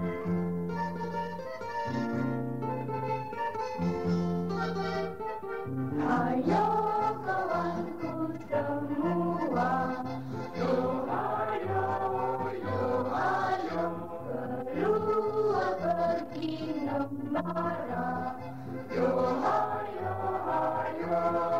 Yo ha yo ha yo.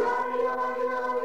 la la la